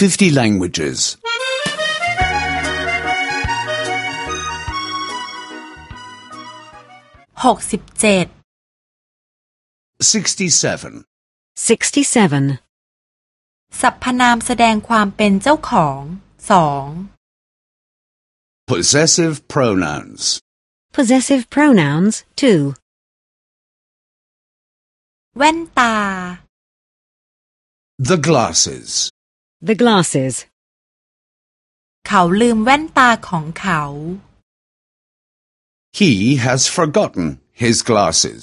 50 languages. หกสิบเจ็ด 67. 67. สรรพนามแสดงความเป็นเจ้าของสอง Possessive pronouns. Possessive pronouns 2. แว่นตา The glasses. The glasses. เขาลืมแว่นตาของเขา He has forgotten his glasses.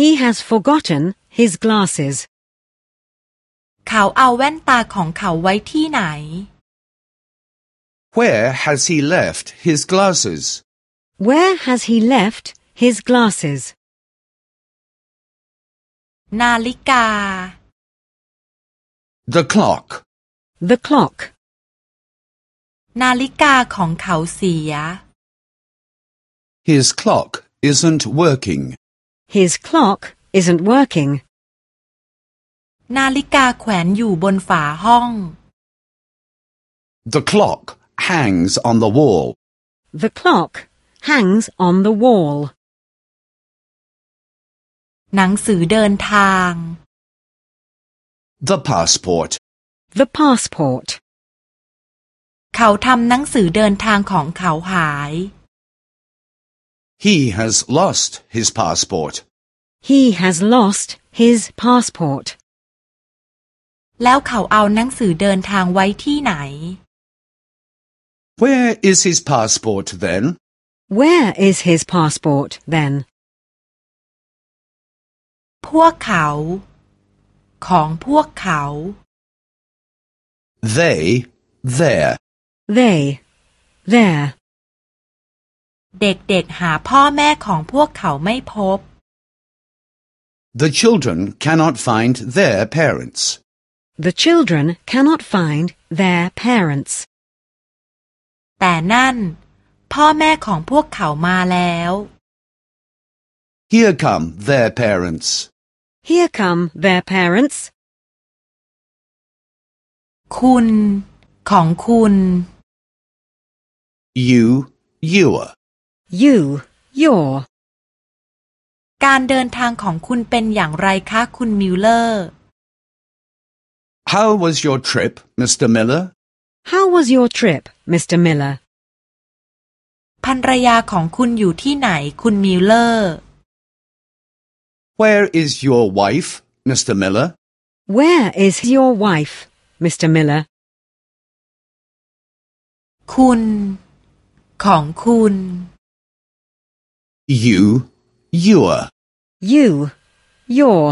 He has forgotten his glasses. เขาเอาแว่นตาของเขาไว้ที่ไหน Where has he left his glasses? Where has he left his glasses? นาฬิกา The clock. The clock. นาฬิกาของเขาเสีย His clock isn't working. His clock isn't working. นาฬิกาแขวนอยู่บนฝาห้อง The clock hangs on the wall. The clock hangs on the wall. หนังสือเดินทาง The passport. The passport. เขาทำหนังสือเดินทางของเขาหาย He has lost his passport. He has lost his passport. แล้วเขาเอาหนังสือเดินทางไว้ที่ไหน Where is his passport then? Where is his passport then? พวกเขา ของพวกเขา they, their. They, their. เด็กๆหาพ่อแม่ของพวกเขาไม่พบ The children cannot find their parents. The children cannot find their parents. แต่นั่น Here come their parents. Here come their parents. คุณ ของคุณ You, your. You. Your. การเดินทางของคุณเป็นอย่างไรคะคุณมิลเลอร์ How was your trip, Mr. Miller? How was your trip, Mr. Miller? ภรรยาของคุณอยู่ที่ไหนคุณมิลเลอร์ Where is your wife, Mr. Miller? Where is your wife, Mr. Miller? คุณ ของคุณ You, your. You. Your.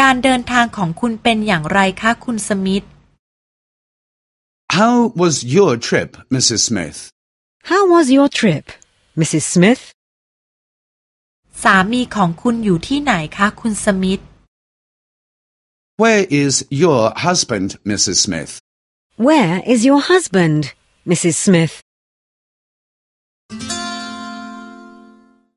การเดินทางของคุณเป็นอย่างไรคะคุณสมิธ How was your trip, Mrs. Smith? How was your trip, Mrs. Smith? สามีของคุณอยู่ที่ไหนคะคุณสมิธ Where is your husband, Mrs. Smith? Where is your husband, Mrs. Smith?